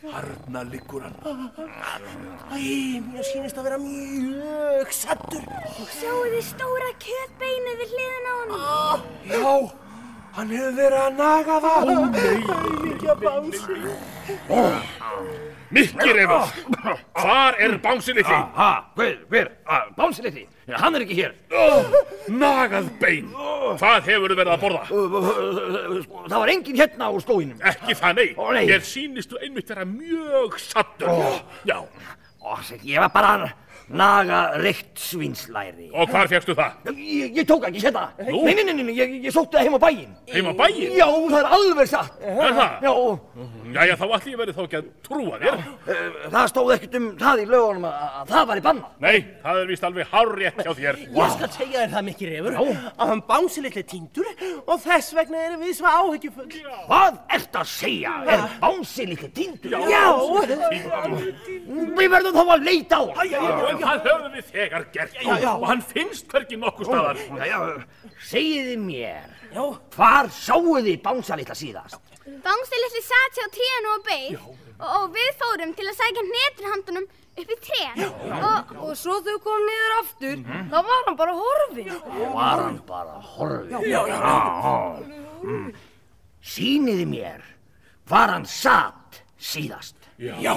Harna liggur hann. Æ, mér sýnist að vera mjög sattur. Sjáu þið stóra kjötbeinið við hliðin á hann. Já, hann hefur verið að naga það. Ó, Mikið bánsi. Mikki refur, hvar er bánsi litli? Ha, hver, hver, bánsi litli, hann er ekki hér. Nagað bein, hvað hefur verið að borða? Sko, Það var enginn hérna á skóinum. Ekki það, nei. Nei. Ég sýnistu einmitt vera mjög sattur. Já, Ó, ég var bara að naga reykt svinslæri. og hvar fegstu það? Ég, ég tók ekki hérna. Nú? Nei, nei, nei, nei, ég, ég sótti það heim á bæinn. Heim á bæinn? Já, það er alveg satt. Er það? Já, Jæja, þá allir ég verið þá ekki að trúa þér. eh, það stóð ekkert um það í lögunum að, að það var í banna. Nei, það er vist alveg hárrétt hjá þér. Ég skal segja þér það mikið refur að hann bánsi litli týndur og þess vegna erum við svo áhyggjufull. Hvað ert að segja? Er bánsi litli týndur? Já. Við verðum þá að leita á hann. Það höfum við þegar gert og hann finnst hvergi nokkur staðar. Jæja, segiði mér, Já. hvar sáuð þið bánsa litla síðast? Bangsi litli sat sér á trénu og beið og, og við fórum til að sækja hnetrihandunum upp í trén og, Og svo þau kom niður aftur, þá var hann bara horfinn. Var hann bara horfið? Já, já, já. Mm. Sýniði mér, hvar hann satt síðast? Já. Já.